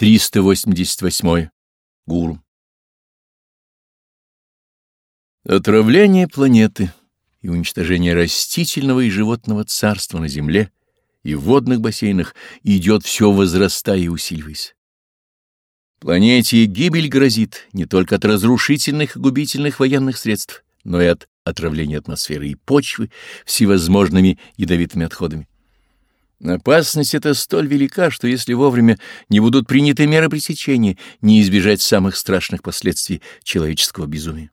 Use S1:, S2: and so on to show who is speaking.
S1: 388. Гуру. Отравление планеты и уничтожение растительного и животного царства на Земле и в водных бассейнах идет все возрастая и усиливаясь. Планете гибель грозит не только от разрушительных и губительных военных средств, но и от отравления атмосферы и почвы всевозможными ядовитыми отходами. Опасность эта столь велика, что если вовремя не будут приняты меры пресечения, не избежать самых страшных последствий человеческого безумия.